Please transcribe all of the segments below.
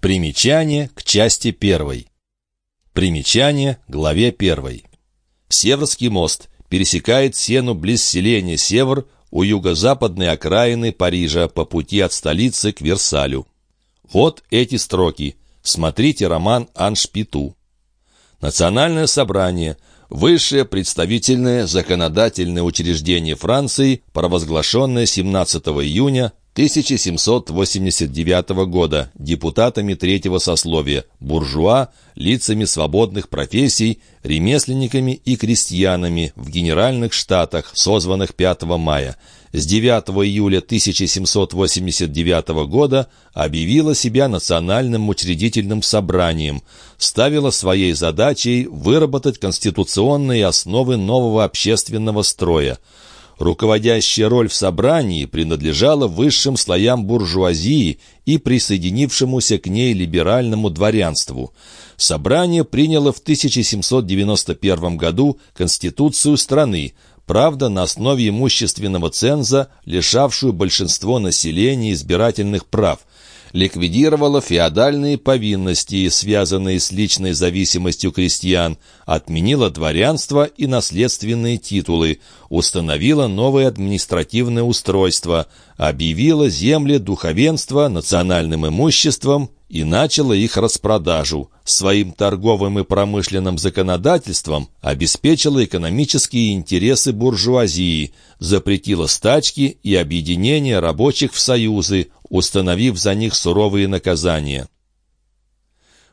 Примечание к части первой. Примечание главе первой. Северский мост пересекает Сену близ селения Север у юго-западной окраины Парижа по пути от столицы к Версалю. Вот эти строки. Смотрите роман «Аншпиту». Национальное собрание – высшее представительное законодательное учреждение Франции, провозглашенное 17 июня 1789 года депутатами третьего сословия, буржуа, лицами свободных профессий, ремесленниками и крестьянами в Генеральных Штатах, созванных 5 мая, с 9 июля 1789 года объявила себя национальным учредительным собранием, ставила своей задачей выработать конституционные основы нового общественного строя – Руководящая роль в собрании принадлежала высшим слоям буржуазии и присоединившемуся к ней либеральному дворянству. Собрание приняло в 1791 году Конституцию страны, правда, на основе имущественного ценза, лишавшую большинство населения избирательных прав – ликвидировала феодальные повинности, связанные с личной зависимостью крестьян, отменила дворянство и наследственные титулы, установила новое административное устройство, объявила земли духовенства национальным имуществом и начала их распродажу. Своим торговым и промышленным законодательством обеспечила экономические интересы буржуазии, запретила стачки и объединение рабочих в союзы, установив за них суровые наказания.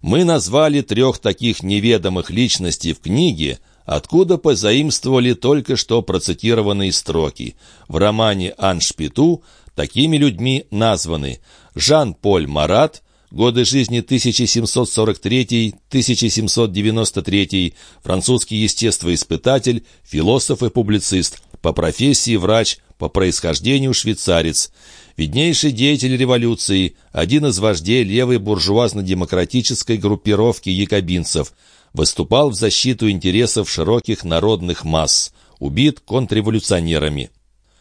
Мы назвали трех таких неведомых личностей в книге, откуда позаимствовали только что процитированные строки. В романе «Аншпиту» такими людьми названы Жан-Поль Марат, годы жизни 1743-1793, французский естествоиспытатель, философ и публицист, по профессии врач, по происхождению швейцарец, виднейший деятель революции, один из вождей левой буржуазно-демократической группировки якобинцев, выступал в защиту интересов широких народных масс, убит контрреволюционерами.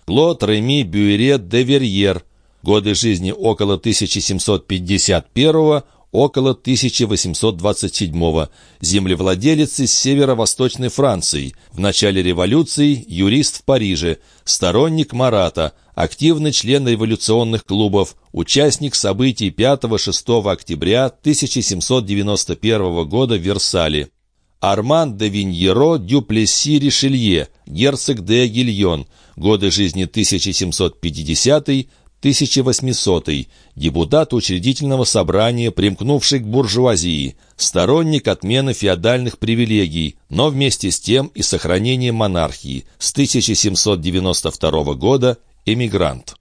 Клод Реми Бюэре де Верьер, годы жизни около 1751 около 1827 землевладелец из северо-восточной Франции, в начале революции юрист в Париже, сторонник Марата, активный член революционных клубов, участник событий 5-6 октября 1791 года в Версале. Арман де Виньеро дю Плесси Ришелье, герцог де Гильон, годы жизни 1750 1800 депутат учредительного собрания, примкнувший к буржуазии, сторонник отмены феодальных привилегий, но вместе с тем и сохранения монархии, с 1792 года эмигрант.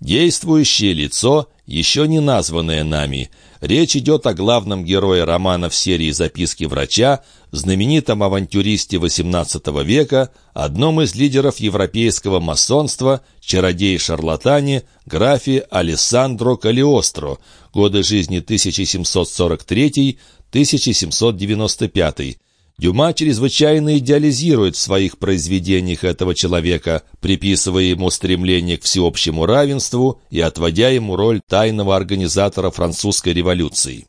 Действующее лицо, еще не названное нами. Речь идет о главном герое романа в серии «Записки врача», знаменитом авантюристе XVIII века, одном из лидеров европейского масонства, чародей-шарлатане, графе Алессандро Калиостро, годы жизни 1743-1795, Дюма чрезвычайно идеализирует в своих произведениях этого человека, приписывая ему стремление к всеобщему равенству и отводя ему роль тайного организатора французской революции.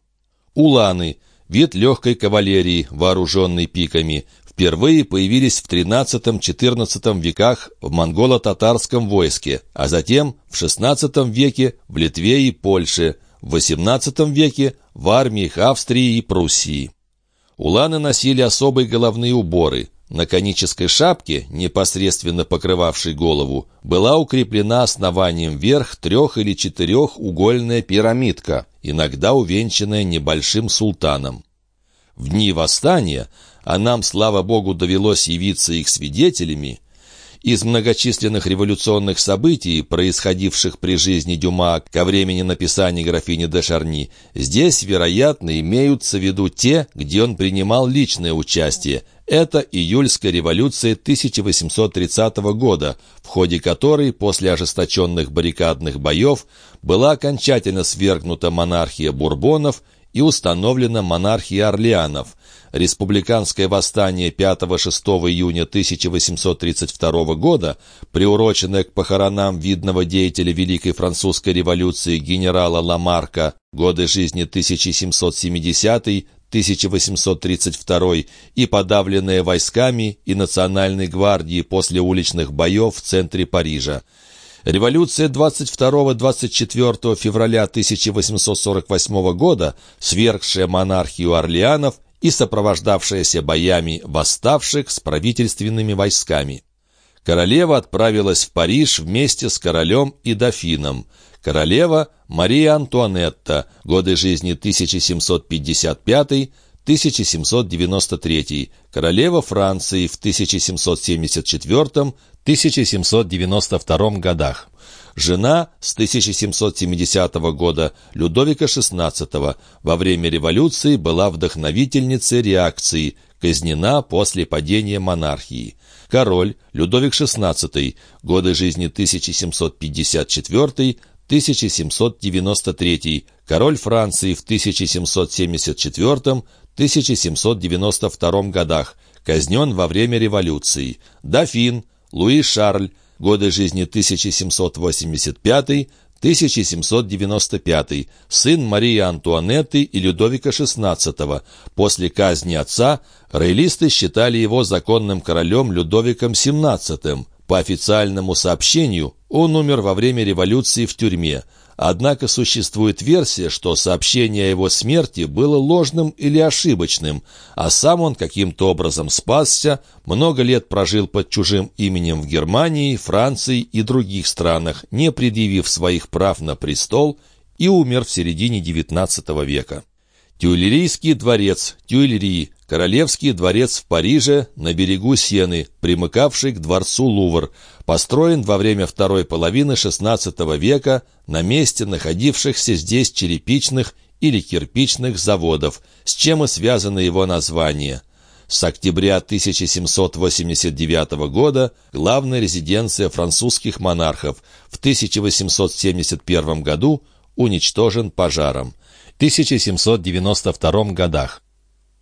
Уланы – вид легкой кавалерии, вооруженной пиками, впервые появились в XIII-XIV веках в монголо-татарском войске, а затем в XVI веке в Литве и Польше, в XVIII веке в армиях Австрии и Пруссии. Уланы носили особые головные уборы. На конической шапке, непосредственно покрывавшей голову, была укреплена основанием вверх трех- или четырехугольная пирамидка, иногда увенчанная небольшим султаном. В дни восстания, а нам, слава богу, довелось явиться их свидетелями, из многочисленных революционных событий, происходивших при жизни Дюма ко времени написания графини де Шарни, здесь, вероятно, имеются в виду те, где он принимал личное участие. Это июльская революция 1830 года, в ходе которой, после ожесточенных баррикадных боев, была окончательно свергнута монархия Бурбонов и установлена монархия Орлеанов. Республиканское восстание 5-6 июня 1832 года, приуроченное к похоронам видного деятеля Великой Французской революции генерала Ламарка, годы жизни 1770 1832 и подавленные войсками и Национальной гвардией после уличных боев в центре Парижа. Революция 22-24 февраля 1848 года, свергшая монархию Орлеанов и сопровождавшаяся боями восставших с правительственными войсками. Королева отправилась в Париж вместе с королем и дофином. Королева Мария Антуанетта, годы жизни 1755-1793, королева Франции в 1774-1792 годах. Жена с 1770 года Людовика XVI во время революции была вдохновительницей реакции, казнена после падения монархии. Король Людовик XVI, годы жизни 1754 1793, король Франции в 1774-1792 годах, казнен во время революции, дофин Луи Шарль, годы жизни 1785-1795, сын Марии Антуанетты и Людовика XVI. После казни отца роялисты считали его законным королем Людовиком XVII. По официальному сообщению, он умер во время революции в тюрьме. Однако существует версия, что сообщение о его смерти было ложным или ошибочным, а сам он каким-то образом спасся, много лет прожил под чужим именем в Германии, Франции и других странах, не предъявив своих прав на престол и умер в середине XIX века. Тюильрийский дворец, Тюильри, Королевский дворец в Париже на берегу Сены, примыкавший к дворцу Лувр, построен во время второй половины XVI века на месте находившихся здесь черепичных или кирпичных заводов, с чем и связано его название. С октября 1789 года главная резиденция французских монархов в 1871 году уничтожен пожаром. 1792 годах.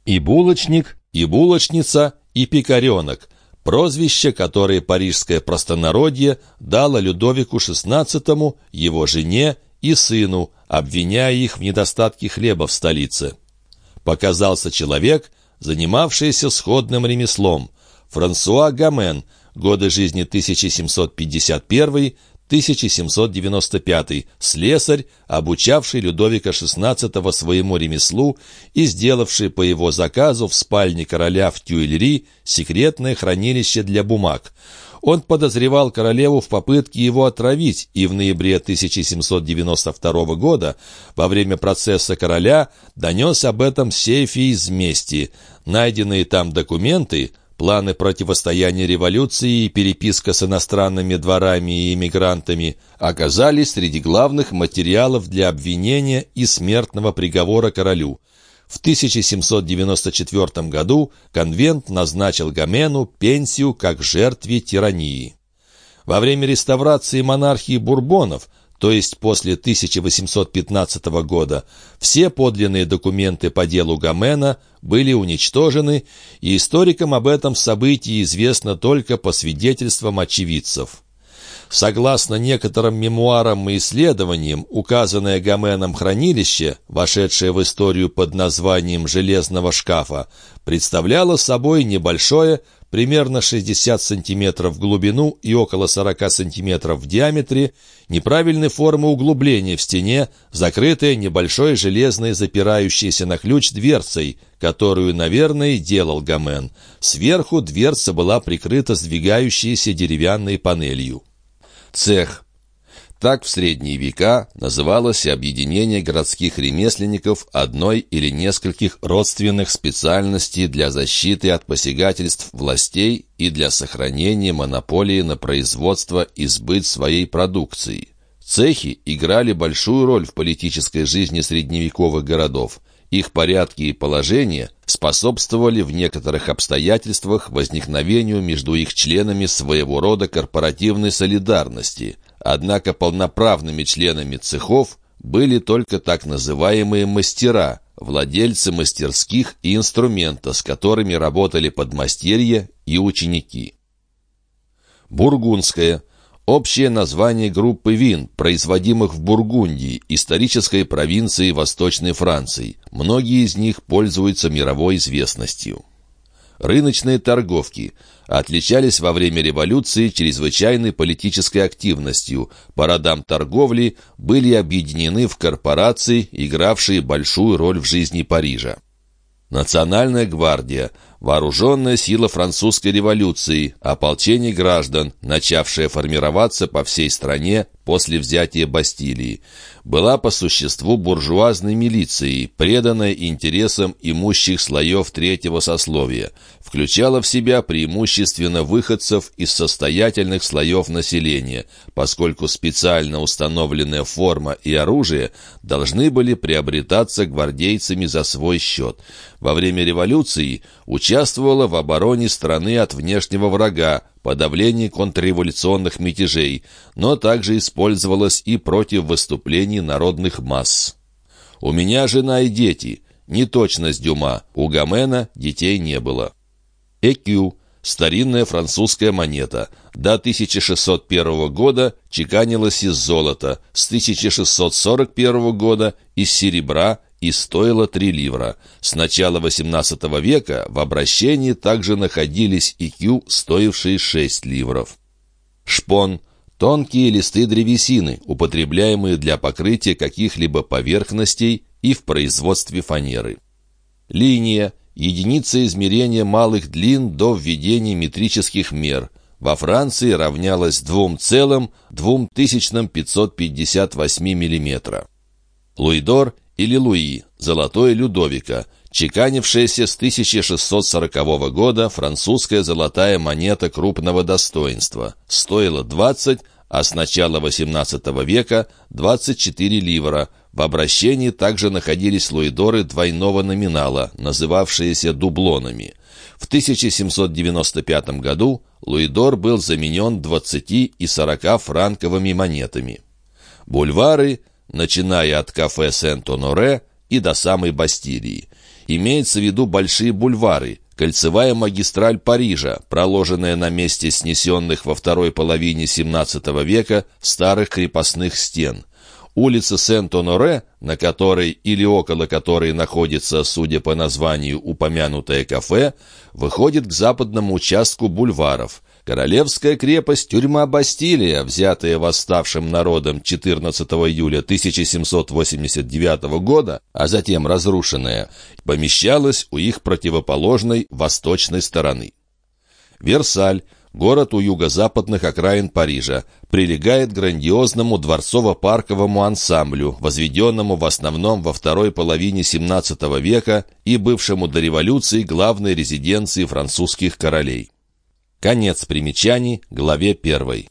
И булочник, и булочница, и пекаренок – прозвища, которые парижское простонародье дало Людовику XVI, его жене и сыну, обвиняя их в недостатке хлеба в столице. Показался человек, занимавшийся сходным ремеслом. Франсуа Гамен, годы жизни 1751 1795, слесарь, обучавший Людовика XVI своему ремеслу и сделавший по его заказу в спальне короля в Тюильри секретное хранилище для бумаг. Он подозревал королеву в попытке его отравить, и в ноябре 1792 года, во время процесса короля, донес об этом сейфе из мести. Найденные там документы планы противостояния революции и переписка с иностранными дворами и иммигрантами оказались среди главных материалов для обвинения и смертного приговора королю. В 1794 году конвент назначил Гамену пенсию как жертве тирании. Во время реставрации монархии Бурбонов – то есть после 1815 года, все подлинные документы по делу Гомена были уничтожены, и историкам об этом событии известно только по свидетельствам очевидцев. Согласно некоторым мемуарам и исследованиям, указанное Гоменом хранилище, вошедшее в историю под названием «Железного шкафа», представляло собой небольшое, примерно 60 сантиметров в глубину и около 40 сантиметров в диаметре, неправильной формы углубление в стене, закрытое небольшой железной запирающейся на ключ дверцей, которую, наверное, делал Гомен. Сверху дверца была прикрыта сдвигающейся деревянной панелью. Цех так в средние века называлось объединение городских ремесленников одной или нескольких родственных специальностей для защиты от посягательств властей и для сохранения монополии на производство и сбыт своей продукции. Цехи играли большую роль в политической жизни средневековых городов. Их порядки и положения способствовали в некоторых обстоятельствах возникновению между их членами своего рода корпоративной солидарности – Однако полноправными членами цехов были только так называемые мастера, владельцы мастерских и инструмента, с которыми работали подмастерья и ученики. Бургундская – общее название группы вин, производимых в Бургундии, исторической провинции Восточной Франции. Многие из них пользуются мировой известностью. Рыночные торговки отличались во время революции чрезвычайной политической активностью. По родам торговли были объединены в корпорации, игравшие большую роль в жизни Парижа. Национальная гвардия Вооруженная сила французской революции, ополчение граждан, начавшее формироваться по всей стране после взятия Бастилии, была по существу буржуазной милицией, преданной интересам имущих слоев третьего сословия, включала в себя преимущественно выходцев из состоятельных слоев населения, поскольку специально установленная форма и оружие должны были приобретаться гвардейцами за свой счет. Во время революции участвовала в обороне страны от внешнего врага, подавлении контрреволюционных мятежей, но также использовалась и против выступлений народных масс. «У меня жена и дети», неточность Дюма, у Гомена детей не было. «Экю» — старинная французская монета. До 1601 года чеканилась из золота, с 1641 года — из серебра и стоила 3 ливра. С начала XVIII века в обращении также находились икю, стоившие 6 ливров. Шпон – тонкие листы древесины, употребляемые для покрытия каких-либо поверхностей и в производстве фанеры. Линия – единица измерения малых длин до введения метрических мер. Во Франции равнялась 2,2558 мм. Луидор или Луи, золотой Людовика, чеканившаяся с 1640 года французская золотая монета крупного достоинства, стоила 20, а с начала XVIII века 24 ливра. В обращении также находились луидоры двойного номинала, называвшиеся дублонами. В 1795 году луидор был заменен 20 и 40 франковыми монетами. Бульвары начиная от кафе Сент-Оноре и до самой Бастилии. Имеется в виду большие бульвары, кольцевая магистраль Парижа, проложенная на месте снесенных во второй половине XVII века старых крепостных стен. Улица Сент-Оноре, на которой или около которой находится, судя по названию, упомянутое кафе, выходит к западному участку бульваров – Королевская крепость, тюрьма Бастилия, взятая восставшим народом 14 июля 1789 года, а затем разрушенная, помещалась у их противоположной восточной стороны. Версаль, город у юго-западных окраин Парижа, прилегает к грандиозному дворцово-парковому ансамблю, возведенному в основном во второй половине XVII века и бывшему до революции главной резиденции французских королей. Конец примечаний, главе первой.